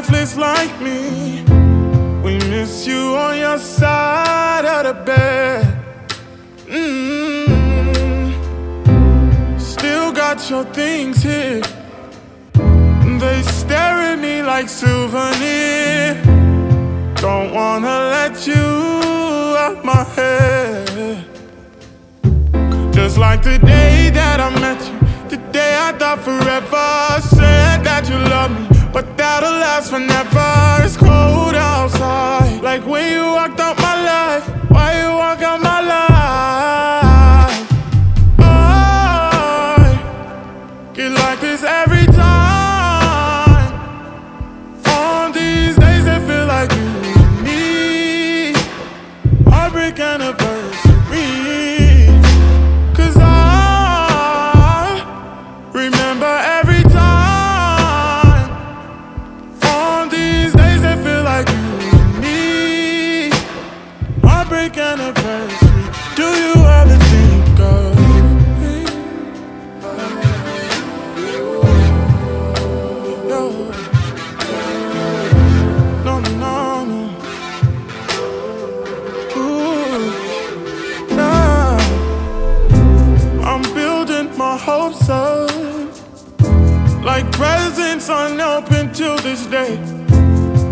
lifeless like me. We miss you on your side of the bed. Mm. Still got your things here. They stare at me like souvenir. Don't wanna let you out my head. Just like the day that I met you, the day I thought forever. Said that you last forever. It's cold outside, like when you walked out my life. Why you walk out my life? I get like this every time. On these days, it feel like you and me. Heartbreak anniversary. Do you ever think of me? No. No, no, no. Ooh, nah. I'm building my hopes up like presents unopened till this day.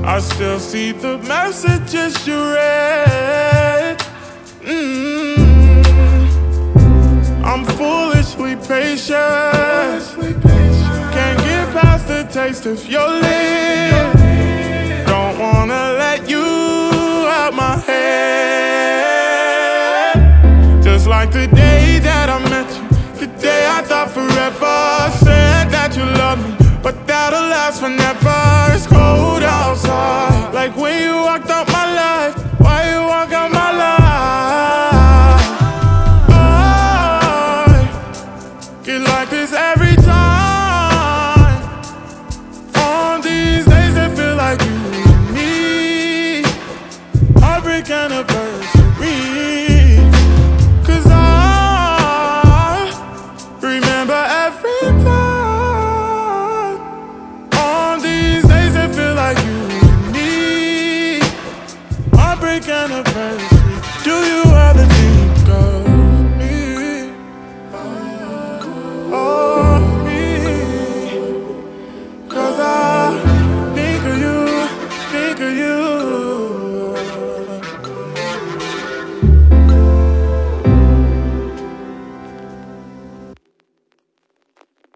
I still see the messages you read. Mm. I'm foolishly patient. Can't get past the taste of your lips. Don't wanna let you out my head. Just like the day that I met you, the day I thought forever. Said that you love me, but that'll last forever. anniversary. I remember every. On these days, feel like you and me. Heartbreak anniversary. Do you? you.